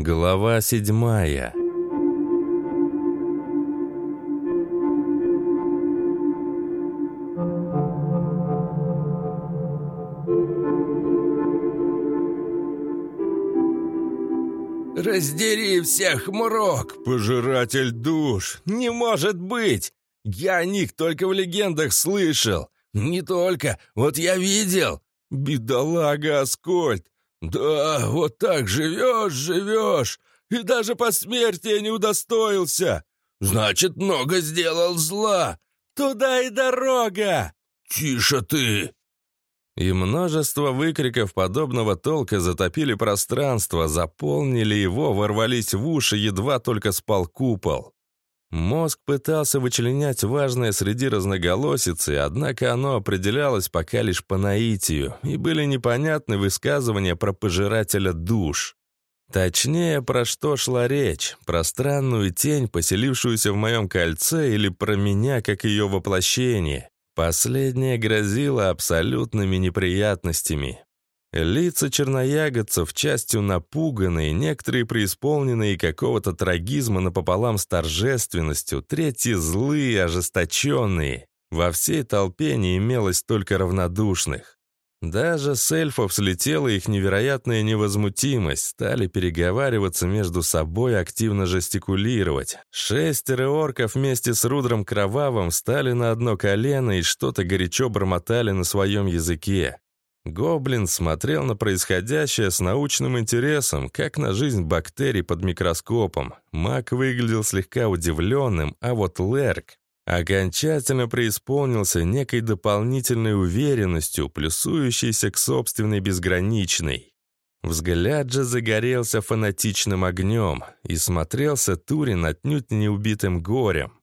Глава седьмая «Раздери всех, Мурок! Пожиратель душ! Не может быть! Я о них только в легендах слышал! Не только, вот я видел! Бедолага Аскольд! Да, вот так живешь, живешь! И даже по смерти не удостоился! Значит, много сделал зла! Туда и дорога! Тише ты!» И множество выкриков подобного толка затопили пространство, заполнили его, ворвались в уши, едва только спал купол. Мозг пытался вычленять важное среди разноголосицы, однако оно определялось пока лишь по наитию, и были непонятны высказывания про пожирателя душ. Точнее, про что шла речь, про странную тень, поселившуюся в моем кольце, или про меня, как ее воплощение. Последнее грозило абсолютными неприятностями. Лица черноягодцев частью напуганные, некоторые преисполненные какого-то трагизма напополам с торжественностью, третьи злые, ожесточенные. Во всей толпе не имелось только равнодушных. Даже с эльфов слетела их невероятная невозмутимость, стали переговариваться между собой, активно жестикулировать. Шестеро орков вместе с Рудром Кровавым встали на одно колено и что-то горячо бормотали на своем языке. Гоблин смотрел на происходящее с научным интересом, как на жизнь бактерий под микроскопом. Мак выглядел слегка удивленным, а вот Лерк окончательно преисполнился некой дополнительной уверенностью, плюсующейся к собственной безграничной. Взгляд же загорелся фанатичным огнем, и смотрелся Турин отнюдь не убитым горем.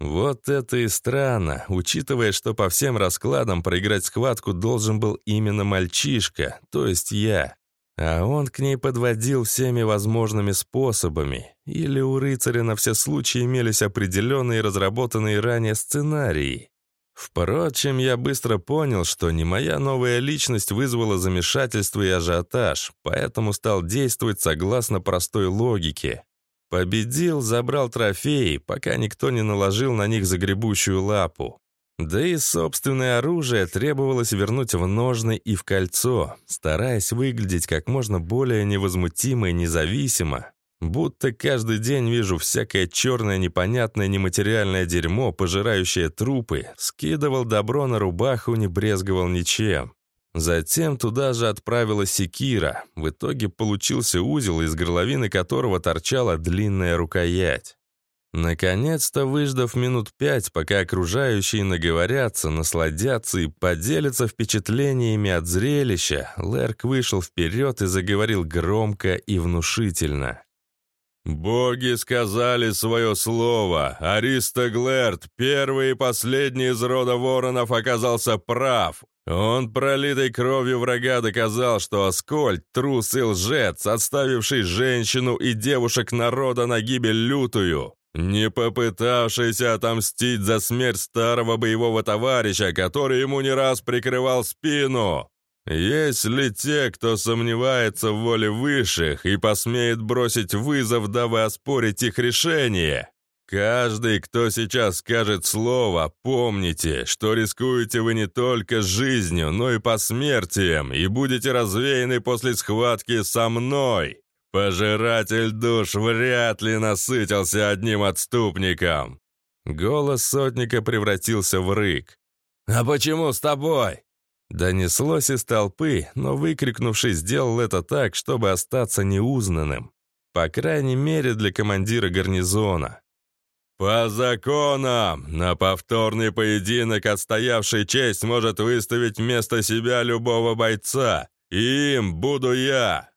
Вот это и странно, учитывая, что по всем раскладам проиграть схватку должен был именно мальчишка, то есть я. А он к ней подводил всеми возможными способами. Или у рыцаря на все случаи имелись определенные разработанные ранее сценарии. Впрочем, я быстро понял, что не моя новая личность вызвала замешательство и ажиотаж, поэтому стал действовать согласно простой логике. Победил, забрал трофеи, пока никто не наложил на них загребущую лапу. Да и собственное оружие требовалось вернуть в ножны и в кольцо, стараясь выглядеть как можно более невозмутимо и независимо. Будто каждый день вижу всякое черное непонятное нематериальное дерьмо, пожирающее трупы, скидывал добро на рубаху, не брезговал ничем. Затем туда же отправилась секира. В итоге получился узел, из горловины которого торчала длинная рукоять. Наконец-то, выждав минут пять, пока окружающие наговорятся, насладятся и поделятся впечатлениями от зрелища, Лерк вышел вперед и заговорил громко и внушительно. «Боги сказали свое слово. Аристоглерт, первый и последний из рода воронов, оказался прав. Он пролитой кровью врага доказал, что Аскольд — трус и лжец, отставивший женщину и девушек народа на гибель лютую не попытавшийся отомстить за смерть старого боевого товарища, который ему не раз прикрывал спину. Есть ли те, кто сомневается в воле высших и посмеет бросить вызов, дабы оспорить их решение? Каждый, кто сейчас скажет слово, помните, что рискуете вы не только жизнью, но и посмертием, и будете развеяны после схватки со мной. «Пожиратель душ вряд ли насытился одним отступником!» Голос сотника превратился в рык. «А почему с тобой?» Донеслось из толпы, но выкрикнувший сделал это так, чтобы остаться неузнанным. По крайней мере, для командира гарнизона. «По законам! На повторный поединок отстоявший честь может выставить вместо себя любого бойца. им буду я!»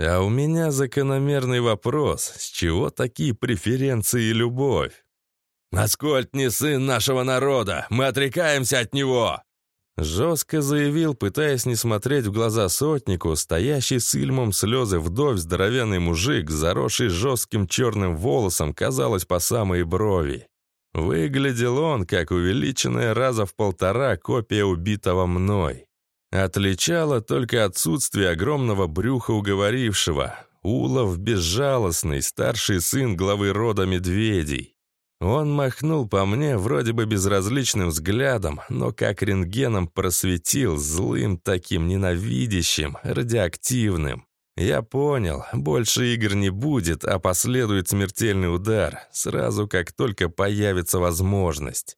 А у меня закономерный вопрос, с чего такие преференции и любовь? «Аскольд не сын нашего народа, мы отрекаемся от него!» Жестко заявил, пытаясь не смотреть в глаза сотнику, стоящий с ильмом слезы вдовь здоровенный мужик, заросший жестким черным волосом, казалось, по самой брови. Выглядел он, как увеличенная раза в полтора копия убитого мной. Отличало только отсутствие огромного брюха уговорившего. Улов безжалостный, старший сын главы рода медведей. Он махнул по мне вроде бы безразличным взглядом, но как рентгеном просветил злым таким ненавидящим, радиоактивным. Я понял, больше игр не будет, а последует смертельный удар, сразу как только появится возможность.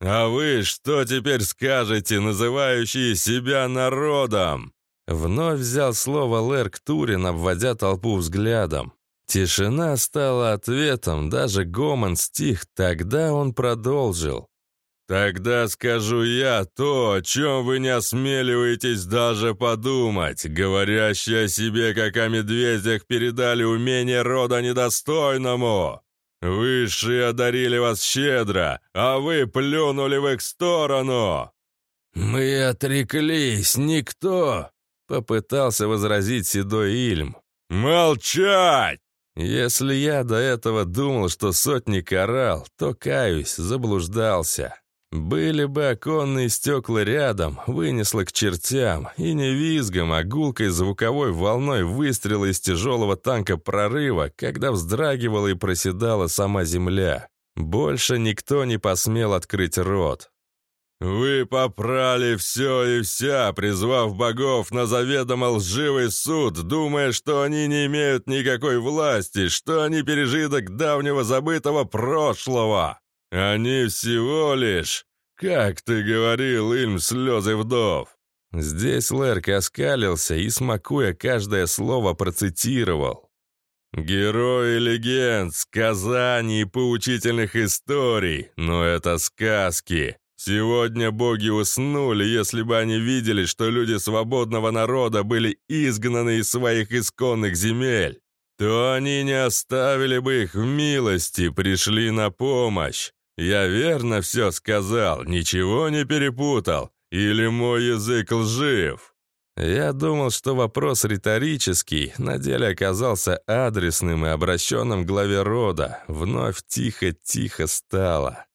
«А вы что теперь скажете, называющие себя народом?» Вновь взял слово Лерк Турин, обводя толпу взглядом. Тишина стала ответом, даже гомон стих, тогда он продолжил. «Тогда скажу я то, о чем вы не осмеливаетесь даже подумать. Говорящие о себе, как о медведях, передали умение рода недостойному. Высшие одарили вас щедро, а вы плюнули в их сторону». «Мы отреклись, никто!» — попытался возразить седой Ильм. «Молчать!» Если я до этого думал, что сотник орал, то, каюсь, заблуждался. Были бы оконные стекла рядом, вынесло к чертям, и не визгом, а гулкой звуковой волной выстрела из тяжелого танка прорыва, когда вздрагивала и проседала сама земля. Больше никто не посмел открыть рот. «Вы попрали все и вся, призвав богов на заведомо лживый суд, думая, что они не имеют никакой власти, что они пережиток давнего забытого прошлого. Они всего лишь, как ты говорил, им слезы вдов». Здесь Лерк оскалился и, смакуя каждое слово, процитировал. «Герои легенд, сказаний и поучительных историй, но это сказки. Сегодня боги уснули, если бы они видели, что люди свободного народа были изгнаны из своих исконных земель, то они не оставили бы их в милости, пришли на помощь. Я верно все сказал, ничего не перепутал, или мой язык лжив?» Я думал, что вопрос риторический, на деле оказался адресным и обращенным к главе рода. Вновь тихо-тихо стало.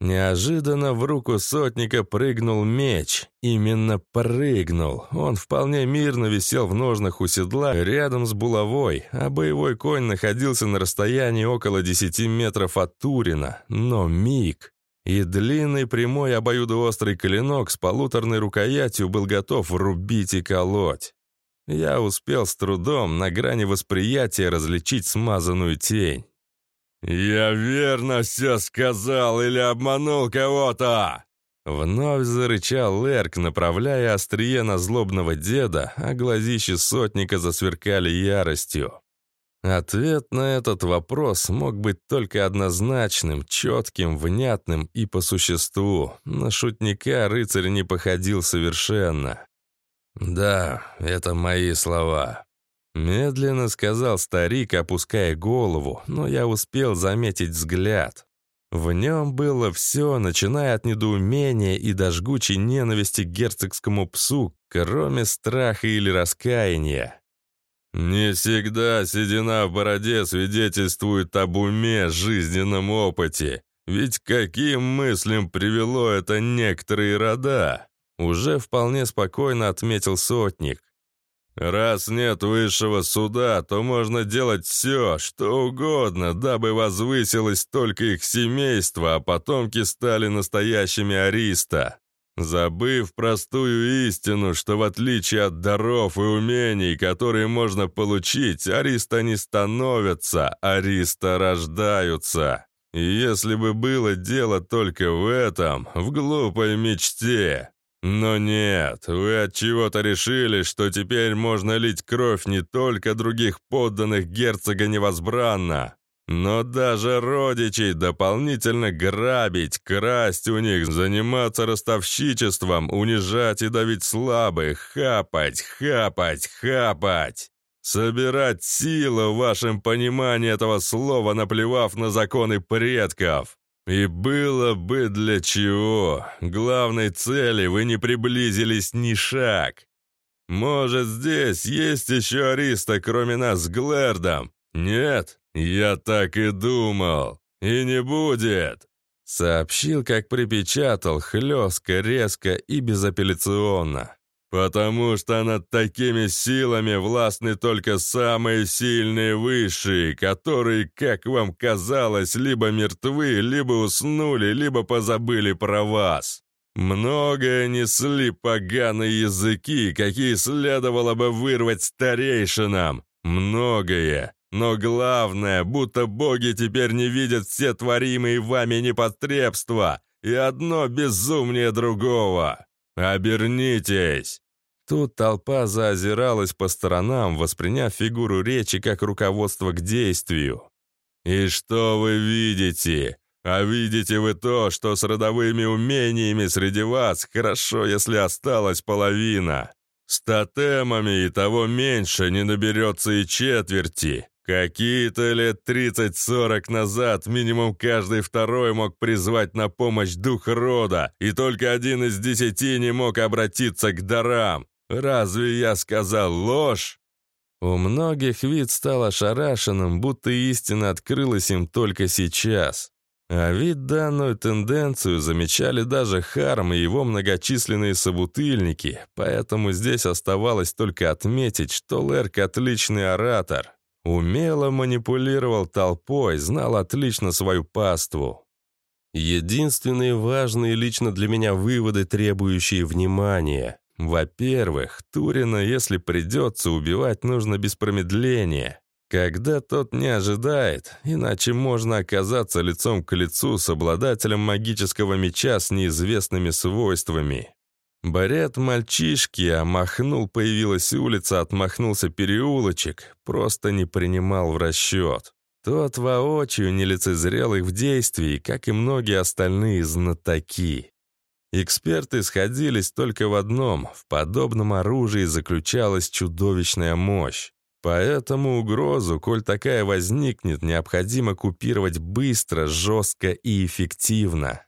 Неожиданно в руку сотника прыгнул меч. Именно прыгнул. Он вполне мирно висел в ножнах у седла рядом с булавой, а боевой конь находился на расстоянии около 10 метров от Турина. Но миг. И длинный прямой обоюдоострый клинок с полуторной рукоятью был готов рубить и колоть. Я успел с трудом на грани восприятия различить смазанную тень. «Я верно все сказал или обманул кого-то!» Вновь зарычал Лерк, направляя острие на злобного деда, а глазищи сотника засверкали яростью. Ответ на этот вопрос мог быть только однозначным, четким, внятным и по существу. На шутника рыцарь не походил совершенно. «Да, это мои слова», Медленно сказал старик, опуская голову, но я успел заметить взгляд. В нем было все, начиная от недоумения и до жгучей ненависти к герцогскому псу, кроме страха или раскаяния. «Не всегда седина в бороде свидетельствует об уме, жизненном опыте. Ведь каким мыслям привело это некоторые рода?» Уже вполне спокойно отметил сотник. Раз нет высшего суда, то можно делать все, что угодно, дабы возвысилось только их семейство, а потомки стали настоящими ариста. Забыв простую истину, что в отличие от даров и умений, которые можно получить, ариста не становятся, ариста рождаются. И если бы было дело только в этом, в глупой мечте, но нет, вы от чего-то решили, что теперь можно лить кровь не только других подданных герцога невозбранно, но даже родичей дополнительно грабить, красть у них, заниматься ростовщичеством, унижать и давить слабых, хапать, хапать, хапать. Собирать силу в вашем понимании этого слова, наплевав на законы предков. И было бы для чего. Главной цели вы не приблизились ни шаг. Может, здесь есть еще Ариста, кроме нас с Глэрдом? Нет? Я так и думал. И не будет. Сообщил, как припечатал, хлестко, резко и безапелляционно. Потому что над такими силами властны только самые сильные высшие, которые, как вам казалось, либо мертвы, либо уснули, либо позабыли про вас. Многое несли поганые языки, какие следовало бы вырвать старейшинам. Многое. Но главное, будто боги теперь не видят все творимые вами непотребства, и одно безумнее другого. «Обернитесь!» Тут толпа заозиралась по сторонам, восприняв фигуру речи как руководство к действию. «И что вы видите? А видите вы то, что с родовыми умениями среди вас хорошо, если осталась половина. С тотемами и того меньше не наберется и четверти. Какие-то лет 30-40 назад минимум каждый второй мог призвать на помощь дух рода, и только один из десяти не мог обратиться к дарам. Разве я сказал ложь? У многих вид стал ошарашенным, будто истина открылась им только сейчас. А ведь данную тенденцию замечали даже Харм и его многочисленные собутыльники, поэтому здесь оставалось только отметить, что Лерк отличный оратор, Умело манипулировал толпой, знал отлично свою паству. Единственные важные лично для меня выводы, требующие внимания. Во-первых, Турина, если придется, убивать нужно без промедления. Когда тот не ожидает, иначе можно оказаться лицом к лицу с обладателем магического меча с неизвестными свойствами. Барет мальчишки, а махнул, появилась улица, отмахнулся переулочек, просто не принимал в расчет. Тот воочию не лицезрел их в действии, как и многие остальные знатоки. Эксперты сходились только в одном – в подобном оружии заключалась чудовищная мощь. Поэтому угрозу, коль такая возникнет, необходимо купировать быстро, жестко и эффективно.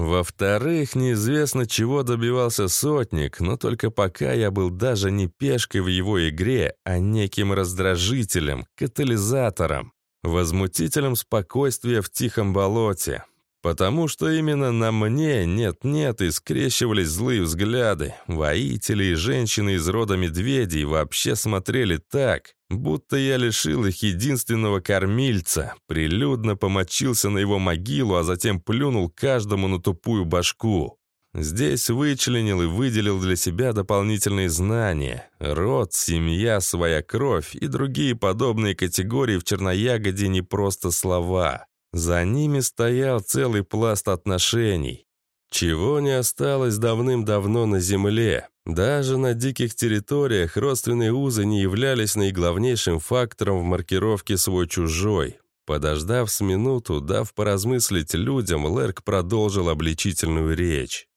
Во-вторых, неизвестно, чего добивался сотник, но только пока я был даже не пешкой в его игре, а неким раздражителем, катализатором, возмутителем спокойствия в тихом болоте. Потому что именно на мне нет-нет и скрещивались злые взгляды. Воители и женщины из рода медведей вообще смотрели так, будто я лишил их единственного кормильца, прилюдно помочился на его могилу, а затем плюнул каждому на тупую башку. Здесь вычленил и выделил для себя дополнительные знания. Род, семья, своя кровь и другие подобные категории в черноягоде не просто слова. За ними стоял целый пласт отношений. Чего не осталось давным-давно на Земле. Даже на диких территориях родственные узы не являлись наиглавнейшим фактором в маркировке свой-чужой. Подождав с минуту, дав поразмыслить людям, Лерк продолжил обличительную речь.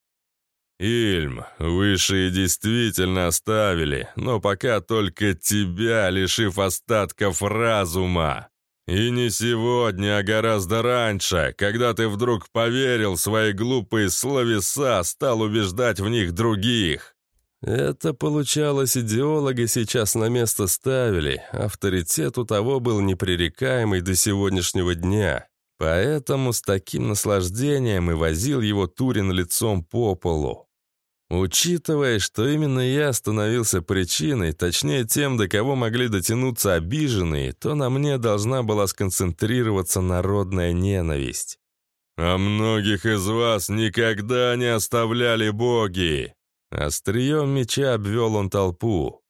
«Ильм, высшие действительно оставили, но пока только тебя, лишив остатков разума. И не сегодня, а гораздо раньше, когда ты вдруг поверил в свои глупые словеса, стал убеждать в них других. Это получалось, идеолога сейчас на место ставили. Авторитет у того был непререкаемый до сегодняшнего дня. Поэтому с таким наслаждением и возил его Турин лицом по полу. Учитывая, что именно я становился причиной, точнее тем, до кого могли дотянуться обиженные, то на мне должна была сконцентрироваться народная ненависть. «А многих из вас никогда не оставляли боги!» Острием меча обвел он толпу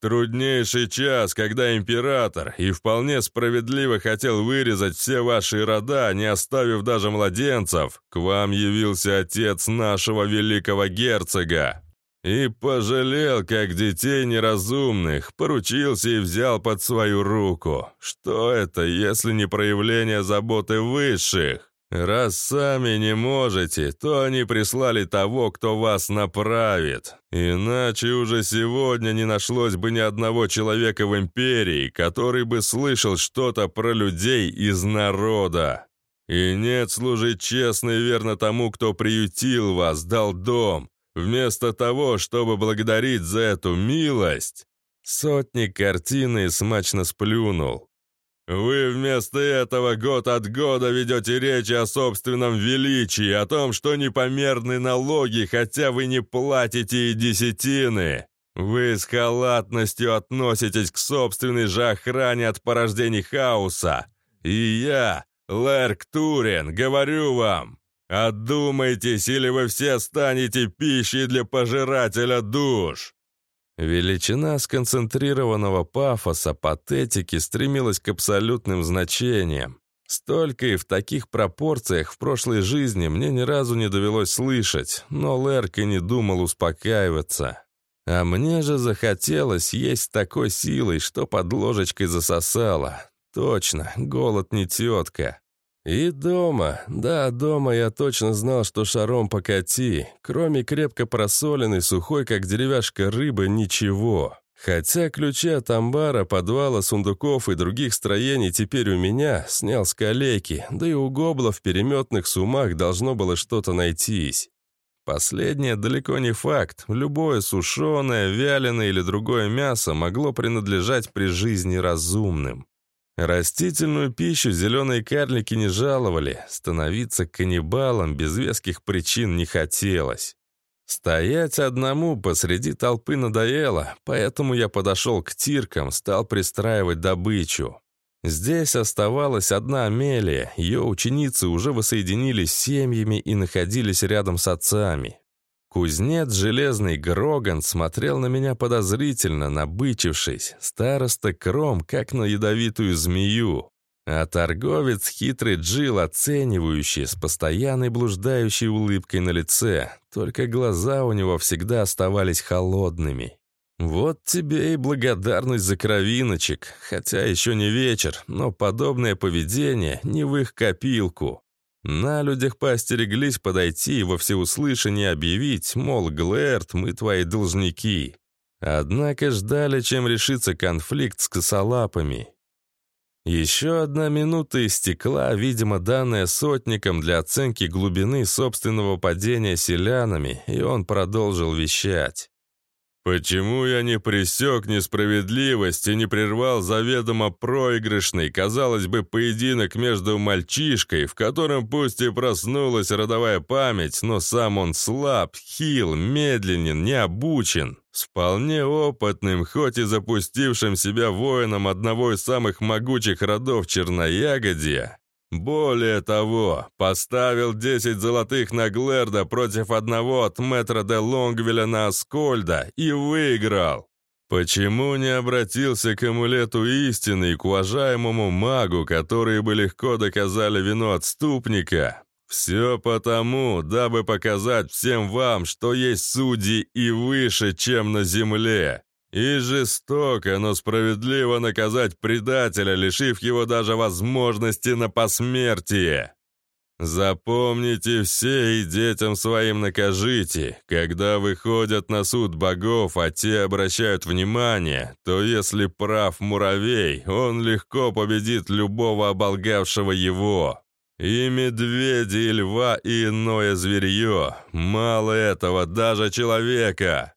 труднейший час, когда император и вполне справедливо хотел вырезать все ваши рода, не оставив даже младенцев, к вам явился отец нашего великого герцога. И пожалел, как детей неразумных, поручился и взял под свою руку. Что это, если не проявление заботы высших? Раз сами не можете, то они прислали того, кто вас направит. Иначе уже сегодня не нашлось бы ни одного человека в империи, который бы слышал что-то про людей из народа. И нет служить честно и верно тому, кто приютил вас, дал дом. Вместо того, чтобы благодарить за эту милость, сотник картины смачно сплюнул. Вы вместо этого год от года ведете речи о собственном величии, о том, что непомерны налоги, хотя вы не платите и десятины. Вы с халатностью относитесь к собственной же охране от порождений хаоса. И я, Лерк Турин, говорю вам, одумайтесь, или вы все станете пищей для пожирателя душ. Величина сконцентрированного пафоса, патетики стремилась к абсолютным значениям. Столько и в таких пропорциях в прошлой жизни мне ни разу не довелось слышать, но Лерк и не думал успокаиваться. А мне же захотелось есть такой силой, что под ложечкой засосало. Точно, голод не тетка. И дома, да, дома я точно знал, что шаром покати. Кроме крепко просоленной, сухой, как деревяшка рыбы, ничего. Хотя ключи от амбара, подвала, сундуков и других строений теперь у меня, снял с калеки, да и у гобла в переметных сумах должно было что-то найтись. Последнее далеко не факт. Любое сушеное, вяленое или другое мясо могло принадлежать при жизни разумным. Растительную пищу зеленые карлики не жаловали, становиться каннибалом без веских причин не хотелось. Стоять одному посреди толпы надоело, поэтому я подошел к тиркам, стал пристраивать добычу. Здесь оставалась одна Амелия, ее ученицы уже воссоединились с семьями и находились рядом с отцами. Кузнец Железный Гроган смотрел на меня подозрительно, набычившись. Староста Кром, как на ядовитую змею. А торговец хитрый Джил, оценивающий, с постоянной блуждающей улыбкой на лице. Только глаза у него всегда оставались холодными. Вот тебе и благодарность за кровиночек. Хотя еще не вечер, но подобное поведение не в их копилку. На людях поостереглись подойти и во всеуслышание объявить, мол, Глэрт, мы твои должники. Однако ждали, чем решится конфликт с косолапами. Еще одна минута истекла, видимо, данная сотником для оценки глубины собственного падения селянами, и он продолжил вещать. Почему я не пресек несправедливость и не прервал заведомо проигрышный, казалось бы, поединок между мальчишкой, в котором пусть и проснулась родовая память, но сам он слаб, хил, медленен, не обучен, с вполне опытным, хоть и запустившим себя воином одного из самых могучих родов Черноягодья, более того, поставил 10 золотых на Глэрда против одного от метра де Лонгвилля на Аскольда и выиграл. Почему не обратился к амулету истины и к уважаемому магу, которые бы легко доказали вину отступника? Все потому, дабы показать всем вам, что есть судьи и выше, чем на земле. И жестоко, но справедливо наказать предателя, лишив его даже возможности на посмертие. Запомните все и детям своим накажите. Когда выходят на суд богов, а те обращают внимание, то если прав муравей, он легко победит любого оболгавшего его. И медведи, и льва, и иное зверье. Мало этого, даже человека.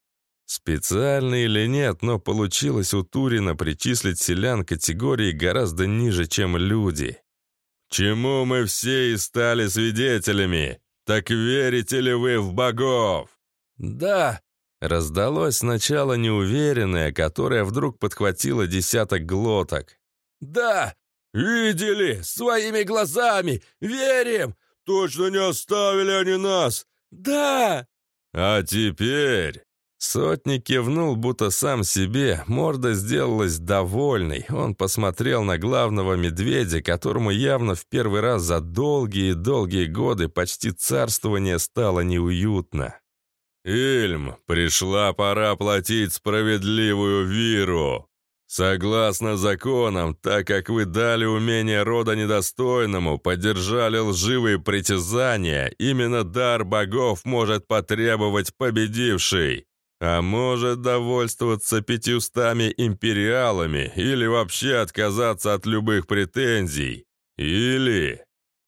Специально или нет, но получилось у Турина причислить селян категории гораздо ниже, чем люди. Чему мы все и стали свидетелями? Так верите ли вы в богов? Да, раздалось сначала неуверенное, которое вдруг подхватило десяток глоток. Да, видели, своими глазами, верим, точно не оставили они нас. Да! А теперь Сотник кивнул, будто сам себе, морда сделалась довольной. Он посмотрел на главного медведя, которому явно в первый раз за долгие-долгие годы почти царствование стало неуютно. «Ильм, пришла пора платить справедливую виру. Согласно законам, так как вы дали умение рода недостойному, поддержали лживые притязания, именно дар богов может потребовать победивший. А может довольствоваться пятьюстами империалами или вообще отказаться от любых претензий. Или...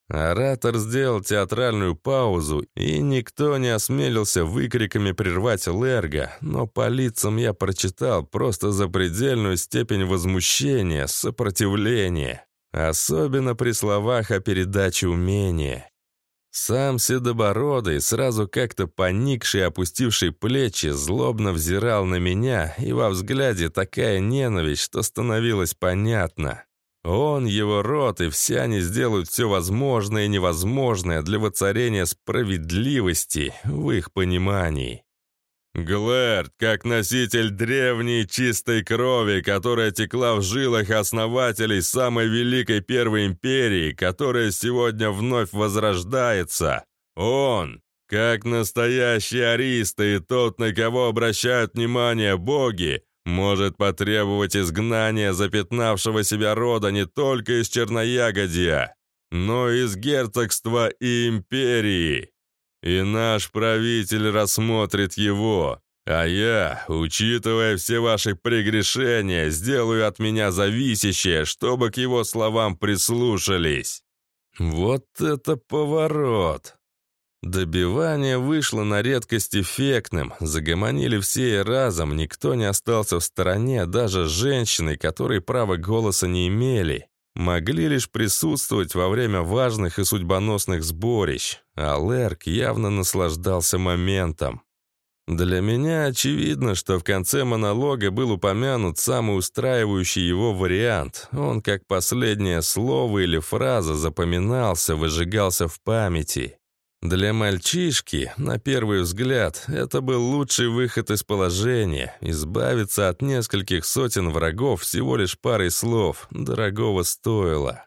Оратор сделал театральную паузу, и никто не осмелился выкриками прервать Лерга, но по лицам я прочитал просто запредельную степень возмущения, сопротивления. Особенно при словах о передаче умения. Сам Седобородый, сразу как-то поникший опустивший плечи, злобно взирал на меня, и во взгляде такая ненависть, что становилось понятно. Он, его род и все они сделают все возможное и невозможное для воцарения справедливости в их понимании. Глэрд, как носитель древней чистой крови, которая текла в жилах основателей самой великой Первой Империи, которая сегодня вновь возрождается, он, как настоящий ариста и тот, на кого обращают внимание боги, может потребовать изгнания запятнавшего себя рода не только из Черноягодья, но и из герцогства и империи. И наш правитель рассмотрит его, а я, учитывая все ваши прегрешения, сделаю от меня зависящее, чтобы к его словам прислушались. Вот это поворот! Добивание вышло на редкость эффектным, загомонили все и разом, никто не остался в стороне, даже женщины, которые права голоса не имели. Могли лишь присутствовать во время важных и судьбоносных сборищ, а Лерк явно наслаждался моментом. Для меня очевидно, что в конце монолога был упомянут самый устраивающий его вариант. Он как последнее слово или фраза запоминался, выжигался в памяти. Для мальчишки, на первый взгляд, это был лучший выход из положения. Избавиться от нескольких сотен врагов всего лишь парой слов дорогого стоило.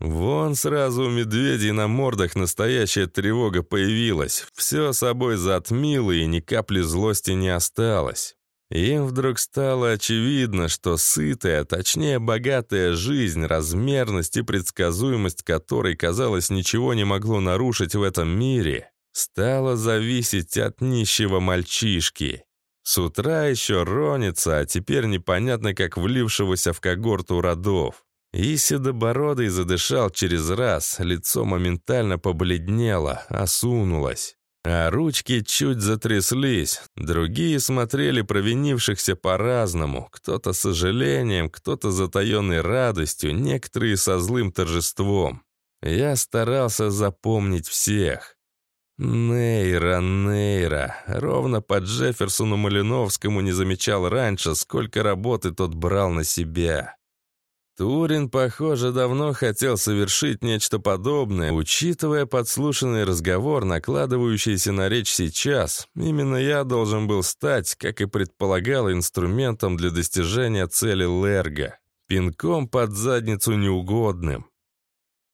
Вон сразу у медведей на мордах настоящая тревога появилась. Все собой затмило, и ни капли злости не осталось. Им вдруг стало очевидно, что сытая, точнее богатая жизнь, размерность и предсказуемость которой, казалось, ничего не могло нарушить в этом мире, стала зависеть от нищего мальчишки. С утра еще ронится, а теперь непонятно как влившегося в когорту родов. И седобородый задышал через раз, лицо моментально побледнело, осунулось. А ручки чуть затряслись, другие смотрели провинившихся по-разному, кто-то с сожалением, кто-то затаенной радостью, некоторые со злым торжеством. Я старался запомнить всех. Нейра, Нейра. Ровно по Джефферсону Малиновскому не замечал раньше, сколько работы тот брал на себя. Турин, похоже, давно хотел совершить нечто подобное, учитывая подслушанный разговор, накладывающийся на речь сейчас. Именно я должен был стать, как и предполагал, инструментом для достижения цели Лерга. Пинком под задницу неугодным.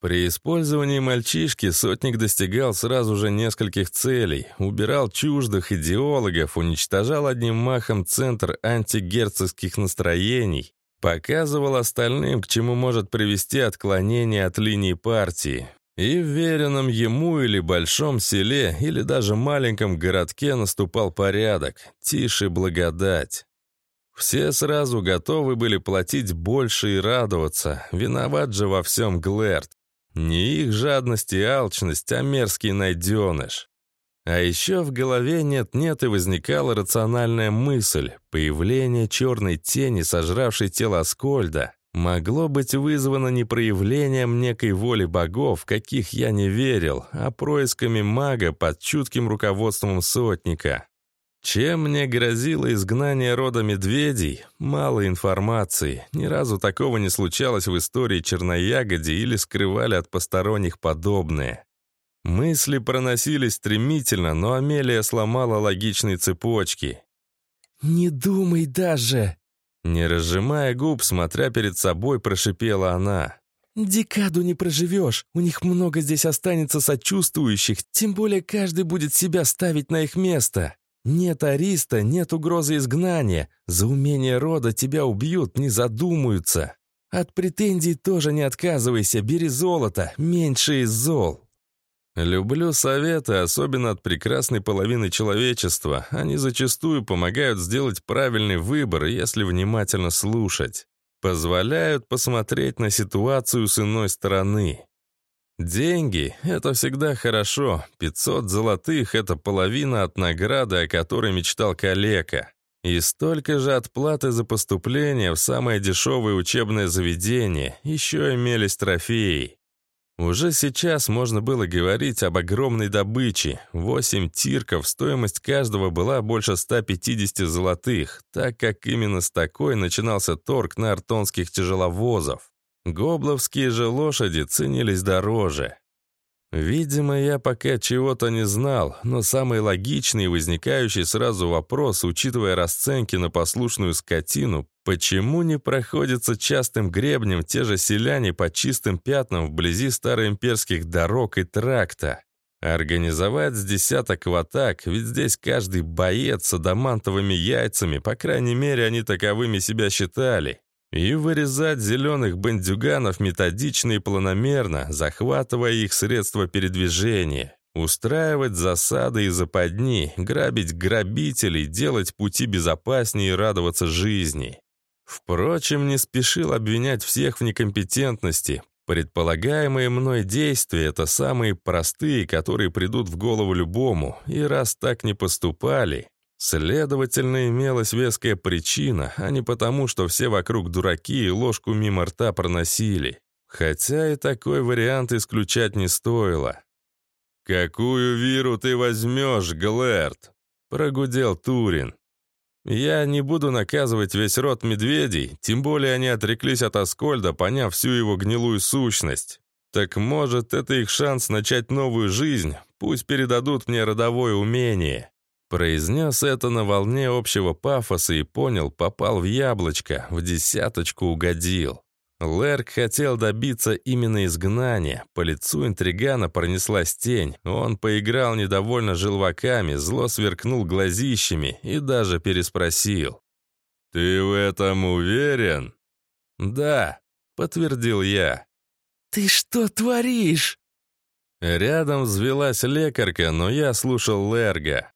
При использовании мальчишки сотник достигал сразу же нескольких целей, убирал чуждых идеологов, уничтожал одним махом центр антигерцогских настроений, Показывал остальным, к чему может привести отклонение от линии партии. И в веренном ему или большом селе, или даже маленьком городке наступал порядок, тише благодать. Все сразу готовы были платить больше и радоваться. Виноват же во всем Глэрт. Не их жадность и алчность, а мерзкий найденыш. А еще в голове нет-нет и возникала рациональная мысль. Появление черной тени, сожравшей тело Аскольда, могло быть вызвано не проявлением некой воли богов, каких я не верил, а происками мага под чутким руководством сотника. Чем мне грозило изгнание рода медведей? Мало информации. Ни разу такого не случалось в истории Черноягоди или скрывали от посторонних подобное. Мысли проносились стремительно, но Амелия сломала логичные цепочки. «Не думай даже!» Не разжимая губ, смотря перед собой, прошипела она. «Декаду не проживешь, у них много здесь останется сочувствующих, тем более каждый будет себя ставить на их место. Нет ариста, нет угрозы изгнания, за умение рода тебя убьют, не задумаются. От претензий тоже не отказывайся, бери золото, меньше из зол». Люблю советы, особенно от прекрасной половины человечества. Они зачастую помогают сделать правильный выбор, если внимательно слушать. Позволяют посмотреть на ситуацию с иной стороны. Деньги — это всегда хорошо. 500 золотых — это половина от награды, о которой мечтал калека. И столько же отплаты за поступление в самое дешевое учебное заведение, еще имелись трофеи. Уже сейчас можно было говорить об огромной добыче. Восемь тирков, стоимость каждого была больше 150 золотых, так как именно с такой начинался торг на артонских тяжеловозов. Гобловские же лошади ценились дороже. Видимо, я пока чего-то не знал, но самый логичный и возникающий сразу вопрос, учитывая расценки на послушную скотину, почему не проходятся частым гребнем те же селяне по чистым пятнам вблизи староимперских дорог и тракта? Организовать с десяток в атак, ведь здесь каждый боец с адамантовыми яйцами, по крайней мере, они таковыми себя считали. И вырезать зеленых бандюганов методично и планомерно, захватывая их средства передвижения. Устраивать засады и западни, грабить грабителей, делать пути безопаснее и радоваться жизни. Впрочем, не спешил обвинять всех в некомпетентности. Предполагаемые мной действия — это самые простые, которые придут в голову любому, и раз так не поступали, Следовательно, имелась веская причина, а не потому, что все вокруг дураки и ложку мимо рта проносили. Хотя и такой вариант исключать не стоило. «Какую виру ты возьмешь, Глэрт?» — прогудел Турин. «Я не буду наказывать весь род медведей, тем более они отреклись от Аскольда, поняв всю его гнилую сущность. Так может, это их шанс начать новую жизнь, пусть передадут мне родовое умение». Произнес это на волне общего пафоса и понял, попал в яблочко, в десяточку угодил. Лерк хотел добиться именно изгнания. По лицу интригана пронеслась тень. Он поиграл недовольно желваками, зло сверкнул глазищами и даже переспросил. «Ты в этом уверен?» «Да», — подтвердил я. «Ты что творишь?» Рядом взвелась лекарка, но я слушал Лерга.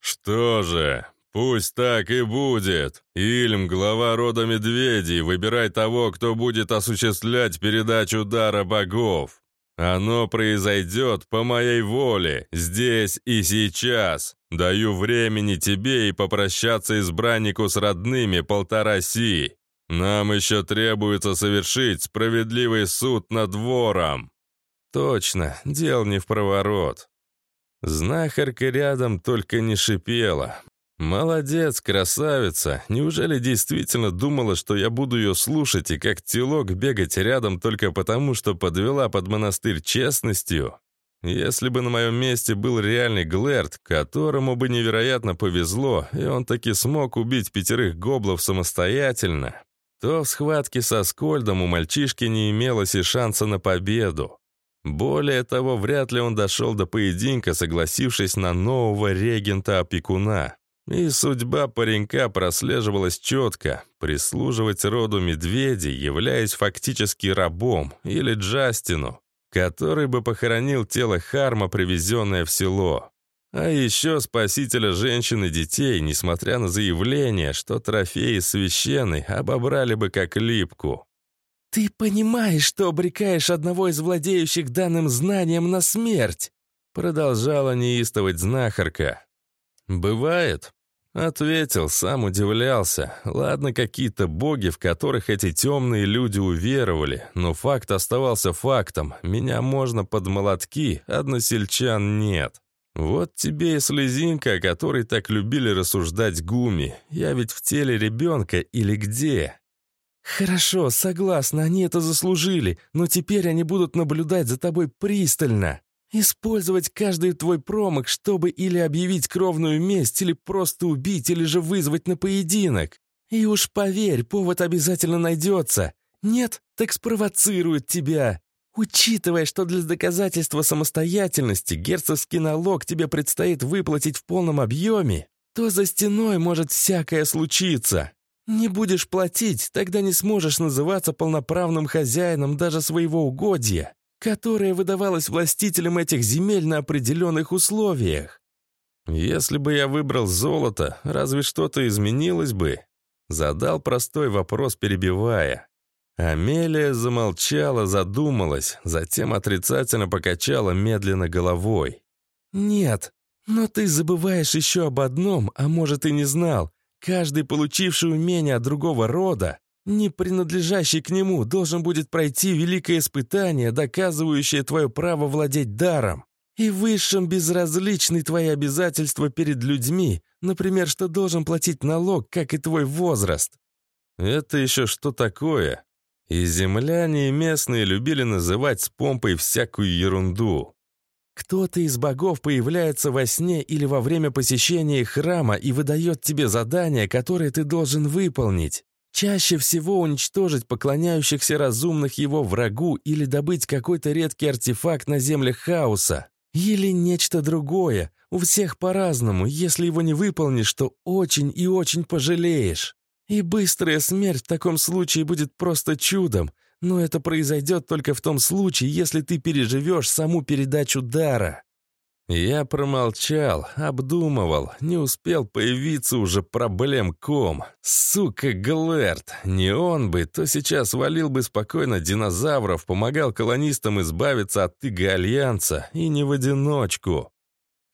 «Что же, пусть так и будет. Ильм, глава рода медведей, выбирай того, кто будет осуществлять передачу дара богов. Оно произойдет по моей воле, здесь и сейчас. Даю времени тебе и попрощаться избраннику с родными полтора си. Нам еще требуется совершить справедливый суд над вором». «Точно, дел не в проворот. Знахарка рядом только не шипела. «Молодец, красавица! Неужели действительно думала, что я буду ее слушать и как телок бегать рядом только потому, что подвела под монастырь честностью? Если бы на моем месте был реальный Глэрт, которому бы невероятно повезло, и он таки смог убить пятерых гоблов самостоятельно, то в схватке со Скольдом у мальчишки не имелось и шанса на победу. Более того, вряд ли он дошел до поединка, согласившись на нового регента-опекуна. И судьба паренька прослеживалась четко – прислуживать роду медведей, являясь фактически рабом, или Джастину, который бы похоронил тело Харма, привезенное в село. А еще спасителя женщин и детей, несмотря на заявление, что трофеи священны, обобрали бы как липку. «Ты понимаешь, что обрекаешь одного из владеющих данным знанием на смерть?» Продолжала неистовать знахарка. «Бывает», — ответил, сам удивлялся. Ладно, какие-то боги, в которых эти темные люди уверовали, но факт оставался фактом. Меня можно под молотки, односельчан нет. Вот тебе и слезинка, о которой так любили рассуждать гуми. Я ведь в теле ребенка или где? «Хорошо, согласна, они это заслужили, но теперь они будут наблюдать за тобой пристально. Использовать каждый твой промах, чтобы или объявить кровную месть, или просто убить, или же вызвать на поединок. И уж поверь, повод обязательно найдется. Нет, так спровоцируют тебя. Учитывая, что для доказательства самостоятельности герцогский налог тебе предстоит выплатить в полном объеме, то за стеной может всякое случиться. «Не будешь платить, тогда не сможешь называться полноправным хозяином даже своего угодья, которое выдавалось властителям этих земель на определенных условиях». «Если бы я выбрал золото, разве что-то изменилось бы?» Задал простой вопрос, перебивая. Амелия замолчала, задумалась, затем отрицательно покачала медленно головой. «Нет, но ты забываешь еще об одном, а может и не знал. Каждый, получивший умение от другого рода, не принадлежащий к нему, должен будет пройти великое испытание, доказывающее твое право владеть даром. И высшим безразличны твои обязательства перед людьми, например, что должен платить налог, как и твой возраст. Это еще что такое? И земляне, и местные любили называть с помпой всякую ерунду. Кто-то из богов появляется во сне или во время посещения храма и выдает тебе задание, которое ты должен выполнить. Чаще всего уничтожить поклоняющихся разумных его врагу или добыть какой-то редкий артефакт на землях хаоса. Или нечто другое. У всех по-разному. Если его не выполнишь, то очень и очень пожалеешь. И быстрая смерть в таком случае будет просто чудом. Но это произойдет только в том случае, если ты переживешь саму передачу дара». Я промолчал, обдумывал, не успел появиться уже проблем ком. Сука, Глэрт, не он бы, то сейчас валил бы спокойно динозавров, помогал колонистам избавиться от тыга Альянса, и не в одиночку.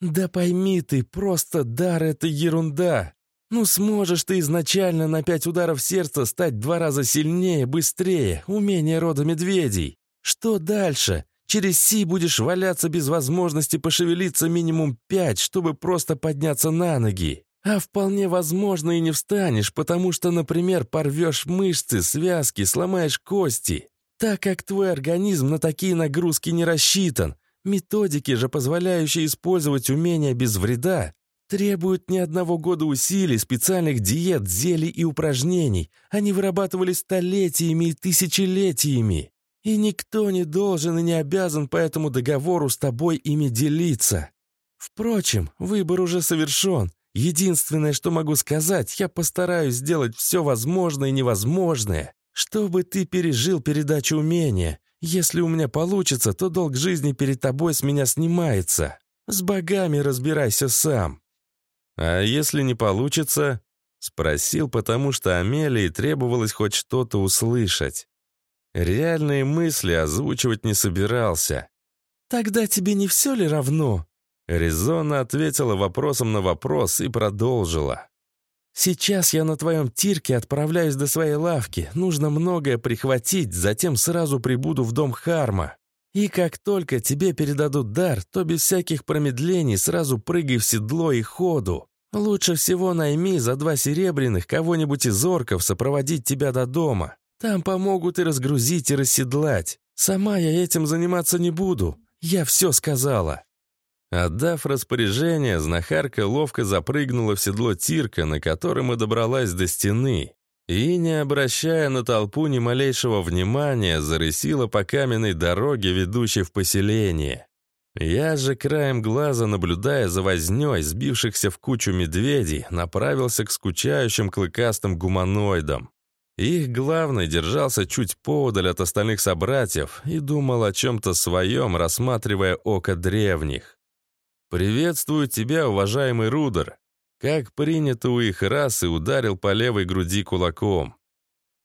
«Да пойми ты, просто дар — это ерунда. Ну сможешь ты изначально на пять ударов сердца стать два раза сильнее, быстрее, умение рода медведей. Что дальше? Через Си будешь валяться без возможности пошевелиться минимум пять, чтобы просто подняться на ноги. А вполне возможно и не встанешь, потому что, например, порвешь мышцы, связки, сломаешь кости. Так как твой организм на такие нагрузки не рассчитан. Методики же, позволяющие использовать умения без вреда, Требуют ни одного года усилий, специальных диет, зелий и упражнений. Они вырабатывались столетиями и тысячелетиями. И никто не должен и не обязан по этому договору с тобой ими делиться. Впрочем, выбор уже совершен. Единственное, что могу сказать, я постараюсь сделать все возможное и невозможное, чтобы ты пережил передачу умения. Если у меня получится, то долг жизни перед тобой с меня снимается. С богами разбирайся сам. «А если не получится?» Спросил, потому что Амелии требовалось хоть что-то услышать. Реальные мысли озвучивать не собирался. «Тогда тебе не все ли равно?» Резонно ответила вопросом на вопрос и продолжила. «Сейчас я на твоем тирке отправляюсь до своей лавки. Нужно многое прихватить, затем сразу прибуду в дом Харма. И как только тебе передадут дар, то без всяких промедлений сразу прыгай в седло и ходу. Лучше всего найми за два серебряных кого-нибудь из орков сопроводить тебя до дома. Там помогут и разгрузить, и расседлать. Сама я этим заниматься не буду. Я все сказала». Отдав распоряжение, знахарка ловко запрыгнула в седло тирка, на котором и добралась до стены, и, не обращая на толпу ни малейшего внимания, зарысила по каменной дороге, ведущей в поселение. Я же краем глаза, наблюдая за вознёй, сбившихся в кучу медведей, направился к скучающим клыкастым гуманоидам. Их главный держался чуть поодаль от остальных собратьев и думал о чем-то своем, рассматривая око древних. «Приветствую тебя, уважаемый Рудер!» Как принято у их расы, ударил по левой груди кулаком.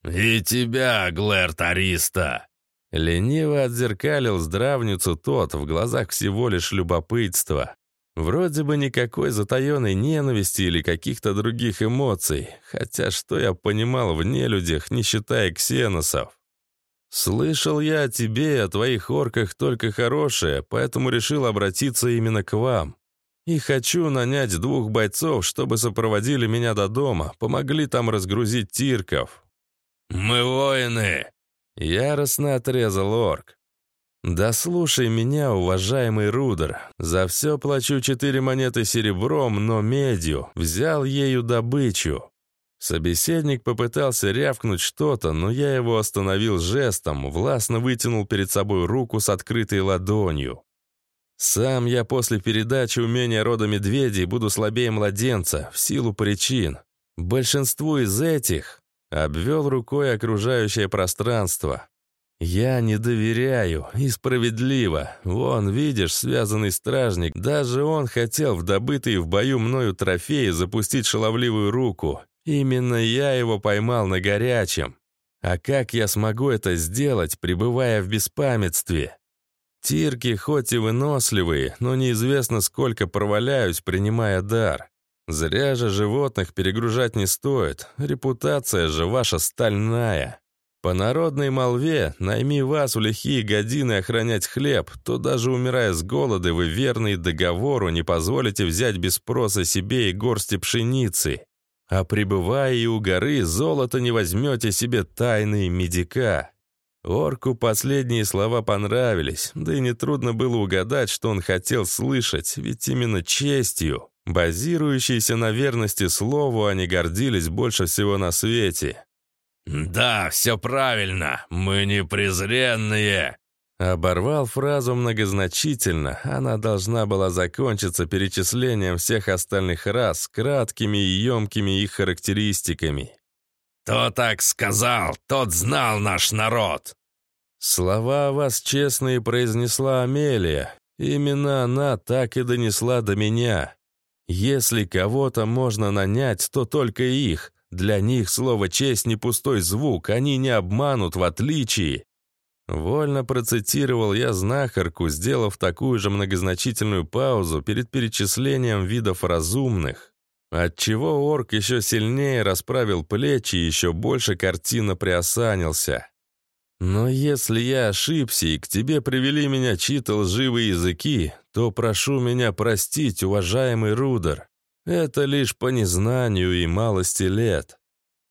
«И тебя, Глэр Тариста!» Лениво отзеркалил здравницу тот, в глазах всего лишь любопытство. Вроде бы никакой затаенной ненависти или каких-то других эмоций, хотя что я понимал в нелюдях, не считая ксеносов. Слышал я о тебе и о твоих орках только хорошее, поэтому решил обратиться именно к вам. И хочу нанять двух бойцов, чтобы сопроводили меня до дома, помогли там разгрузить тирков». «Мы воины!» Яростно отрезал орк. «Да слушай меня, уважаемый Рудер. За все плачу четыре монеты серебром, но медью. Взял ею добычу». Собеседник попытался рявкнуть что-то, но я его остановил жестом, властно вытянул перед собой руку с открытой ладонью. Сам я после передачи умения рода медведей буду слабее младенца, в силу причин. Большинству из этих обвел рукой окружающее пространство. Я не доверяю, и справедливо. Вон, видишь, связанный стражник, даже он хотел в добытые в бою мною трофеи запустить шаловливую руку. Именно я его поймал на горячем. А как я смогу это сделать, пребывая в беспамятстве? Тирки хоть и выносливые, но неизвестно сколько проваляюсь, принимая дар. Зря же животных перегружать не стоит, репутация же ваша стальная. По народной молве, найми вас в лихие годины охранять хлеб, то даже умирая с голода, вы верные договору не позволите взять без спроса себе и горсти пшеницы. А пребывая и у горы, золото не возьмете себе тайные медика. Орку последние слова понравились, да и нетрудно было угадать, что он хотел слышать, ведь именно честью, базирующейся на верности слову, они гордились больше всего на свете. «Да, все правильно, мы не презренные!» Оборвал фразу многозначительно, она должна была закончиться перечислением всех остальных рас, краткими и емкими их характеристиками. «Кто так сказал, тот знал наш народ!» Слова о вас честные произнесла Амелия. Именно она так и донесла до меня. Если кого-то можно нанять, то только их. Для них слово «честь» не пустой звук, они не обманут в отличие. Вольно процитировал я знахарку, сделав такую же многозначительную паузу перед перечислением видов разумных, отчего орк еще сильнее расправил плечи и еще больше картина приосанился. Но если я ошибся и к тебе привели меня чьи-то лживые языки, то прошу меня простить, уважаемый Рудер. Это лишь по незнанию и малости лет.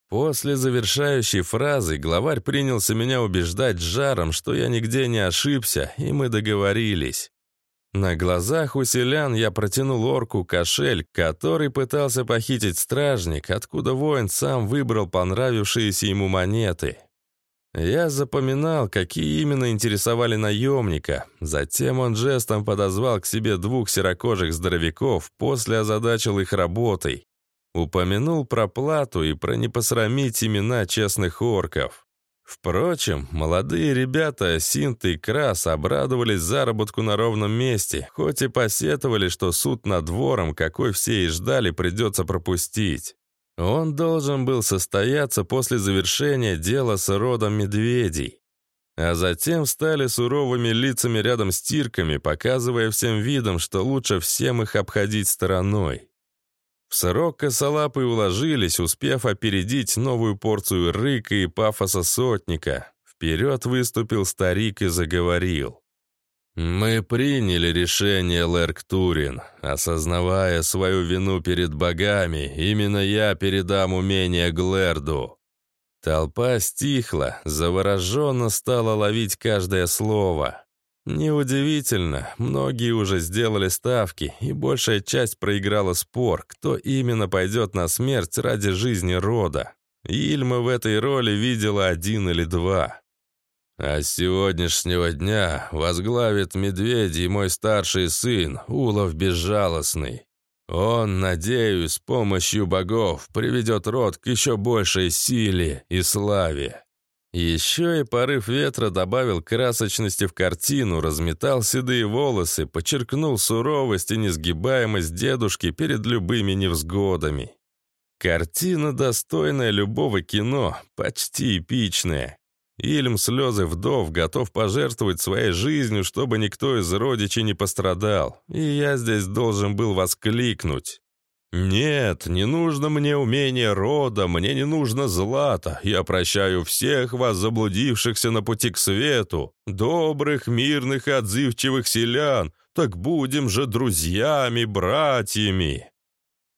После завершающей фразы главарь принялся меня убеждать жаром, что я нигде не ошибся, и мы договорились. На глазах у селян я протянул орку кошель, который пытался похитить стражник, откуда воин сам выбрал понравившиеся ему монеты. Я запоминал, какие именно интересовали наемника. Затем он жестом подозвал к себе двух серокожих здоровяков, после озадачил их работой. Упомянул про плату и про не посрамить имена честных орков. Впрочем, молодые ребята Синт и Крас обрадовались заработку на ровном месте, хоть и посетовали, что суд над двором, какой все и ждали, придется пропустить. Он должен был состояться после завершения дела с родом медведей. А затем стали суровыми лицами рядом с тирками, показывая всем видом, что лучше всем их обходить стороной. В срок косолапы уложились, успев опередить новую порцию рыка и пафоса сотника. Вперед выступил старик и заговорил. «Мы приняли решение, Лерк Турин. Осознавая свою вину перед богами, именно я передам умение Глэрду». Толпа стихла, завороженно стала ловить каждое слово. Неудивительно, многие уже сделали ставки, и большая часть проиграла спор, кто именно пойдет на смерть ради жизни рода. Ильма в этой роли видела один или два. А с сегодняшнего дня возглавит медведей мой старший сын, Улов Безжалостный. Он, надеюсь, с помощью богов приведет род к еще большей силе и славе. Еще и порыв ветра добавил красочности в картину, разметал седые волосы, подчеркнул суровость и несгибаемость дедушки перед любыми невзгодами. Картина, достойная любого кино, почти эпичная. Ильм слезы вдов готов пожертвовать своей жизнью, чтобы никто из родичей не пострадал. И я здесь должен был воскликнуть. «Нет, не нужно мне умение рода, мне не нужно злата. Я прощаю всех вас, заблудившихся на пути к свету, добрых, мирных и отзывчивых селян. Так будем же друзьями, братьями».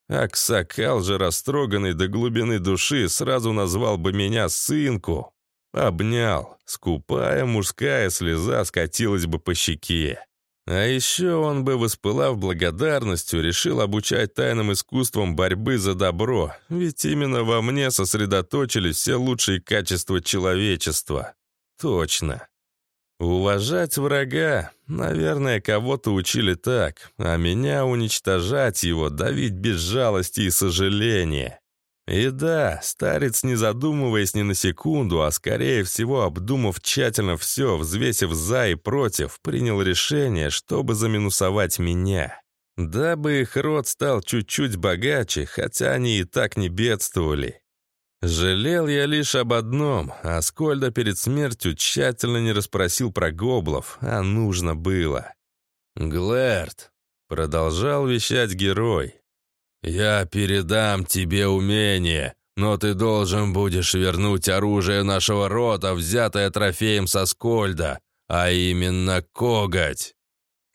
Аксакал же, растроганный до глубины души, сразу назвал бы меня сынку, Обнял. Скупая мужская слеза скатилась бы по щеке. А еще он бы, воспылав благодарностью, решил обучать тайным искусствам борьбы за добро, ведь именно во мне сосредоточились все лучшие качества человечества. Точно. Уважать врага, наверное, кого-то учили так, а меня уничтожать его, давить без жалости и сожаления. И да, старец, не задумываясь ни на секунду, а скорее всего обдумав тщательно все, взвесив за и против, принял решение, чтобы заминусовать меня. Дабы их род стал чуть-чуть богаче, хотя они и так не бедствовали. Жалел я лишь об одном. Аскольда перед смертью тщательно не расспросил про гоблов, а нужно было. «Глэрт», — продолжал вещать герой, «Я передам тебе умение, но ты должен будешь вернуть оружие нашего рода, взятое трофеем со Скольда, а именно коготь».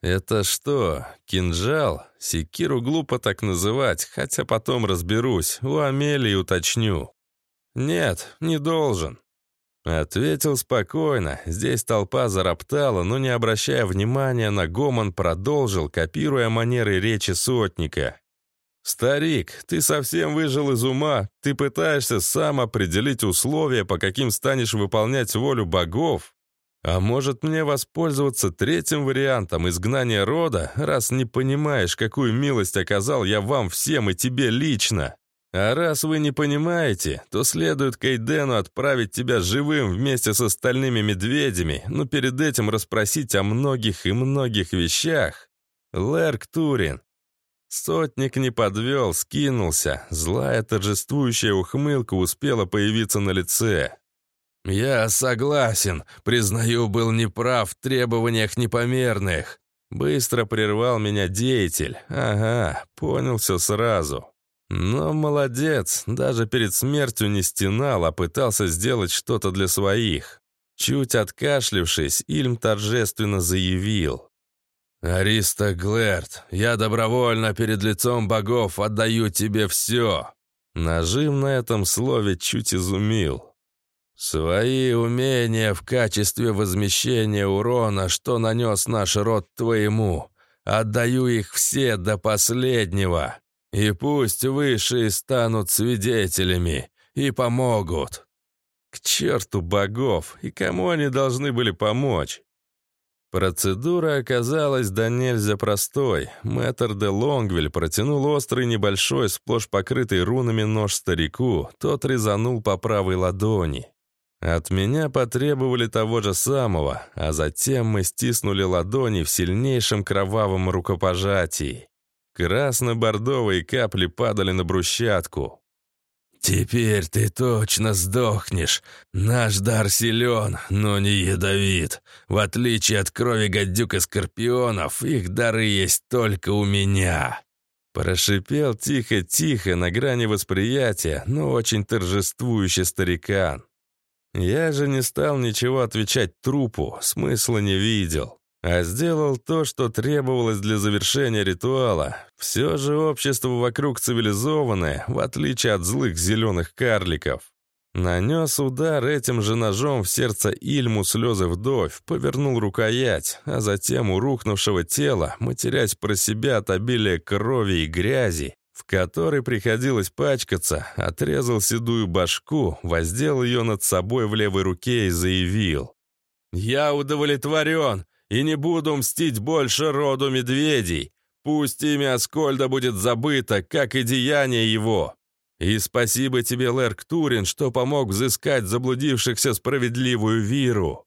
«Это что, кинжал? Секиру глупо так называть, хотя потом разберусь, у Амелии уточню». «Нет, не должен». Ответил спокойно. Здесь толпа зароптала, но не обращая внимания на гомон, продолжил, копируя манеры речи сотника. «Старик, ты совсем выжил из ума. Ты пытаешься сам определить условия, по каким станешь выполнять волю богов. А может мне воспользоваться третьим вариантом изгнания рода, раз не понимаешь, какую милость оказал я вам всем и тебе лично? А раз вы не понимаете, то следует Кейдену отправить тебя живым вместе с остальными медведями, но перед этим расспросить о многих и многих вещах. Лерк Турин, Сотник не подвел, скинулся. Злая торжествующая ухмылка успела появиться на лице. «Я согласен. Признаю, был неправ в требованиях непомерных». Быстро прервал меня деятель. Ага, понял все сразу. Но молодец, даже перед смертью не стенал, а пытался сделать что-то для своих. Чуть откашлившись, Ильм торжественно заявил. «Ариста Глэрт, я добровольно перед лицом богов отдаю тебе все!» Нажим на этом слове чуть изумил. «Свои умения в качестве возмещения урона, что нанес наш род твоему, отдаю их все до последнего, и пусть высшие станут свидетелями и помогут». К черту богов, и кому они должны были помочь? Процедура оказалась до нельзя простой. Мэтр де Лонгвиль протянул острый небольшой, сплошь покрытый рунами нож старику, тот резанул по правой ладони. От меня потребовали того же самого, а затем мы стиснули ладони в сильнейшем кровавом рукопожатии. Красно-бордовые капли падали на брусчатку. «Теперь ты точно сдохнешь. Наш дар силен, но не ядовит. В отличие от крови гадюк и скорпионов, их дары есть только у меня». Прошипел тихо-тихо, на грани восприятия, но очень торжествующий старикан. Я же не стал ничего отвечать трупу, смысла не видел а сделал то, что требовалось для завершения ритуала. Все же общество вокруг цивилизованное, в отличие от злых зеленых карликов. Нанес удар этим же ножом в сердце Ильму слезы вдовь, повернул рукоять, а затем у рухнувшего тела, матерясь про себя от обилия крови и грязи, в которой приходилось пачкаться, отрезал седую башку, воздел ее над собой в левой руке и заявил. «Я удовлетворен! И не буду мстить больше роду медведей. Пусть имя Аскольда будет забыто, как и деяние его. И спасибо тебе, Лерк Турин, что помог взыскать заблудившихся справедливую виру».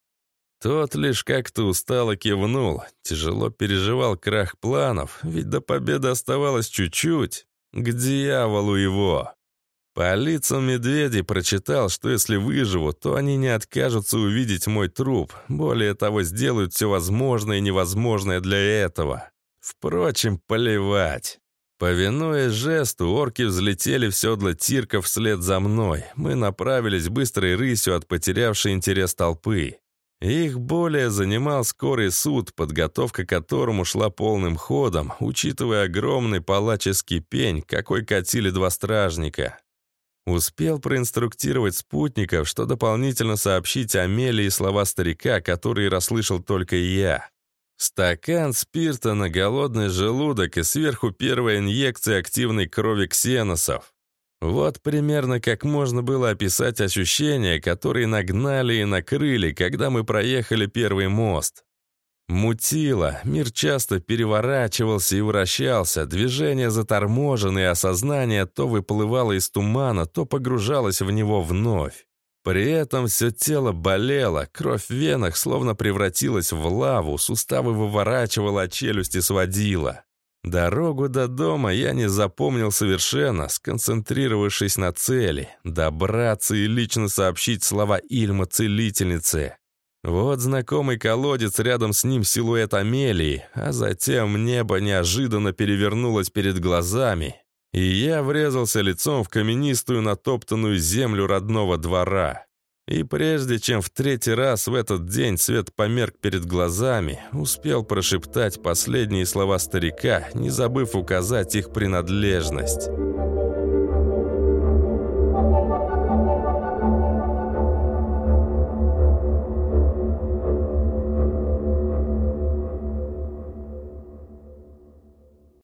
Тот лишь как-то устало кивнул, тяжело переживал крах планов, ведь до победы оставалось чуть-чуть. К дьяволу его! По лицам медведей прочитал, что если выживу, то они не откажутся увидеть мой труп. Более того, сделают все возможное и невозможное для этого. Впрочем, поливать. Повинуясь жесту, орки взлетели в седло Тирка вслед за мной. Мы направились быстрой рысью от потерявшей интерес толпы. Их более занимал скорый суд, подготовка к которому шла полным ходом, учитывая огромный палаческий пень, какой катили два стражника. Успел проинструктировать спутников, что дополнительно сообщить Амелии слова старика, которые расслышал только я. Стакан спирта на голодный желудок и сверху первая инъекция активной крови ксеносов. Вот примерно как можно было описать ощущения, которые нагнали и накрыли, когда мы проехали первый мост. Мутило, мир часто переворачивался и вращался, движение заторможенное, а сознание то выплывало из тумана, то погружалось в него вновь. При этом все тело болело, кровь в венах словно превратилась в лаву, суставы выворачивало, а челюсти сводило. Дорогу до дома я не запомнил совершенно, сконцентрировавшись на цели — добраться и лично сообщить слова Ильма-целительнице. Вот знакомый колодец, рядом с ним силуэт Амелии, а затем небо неожиданно перевернулось перед глазами, И я врезался лицом в каменистую натоптанную землю родного двора. И прежде чем в третий раз в этот день свет померк перед глазами, успел прошептать последние слова старика, не забыв указать их принадлежность.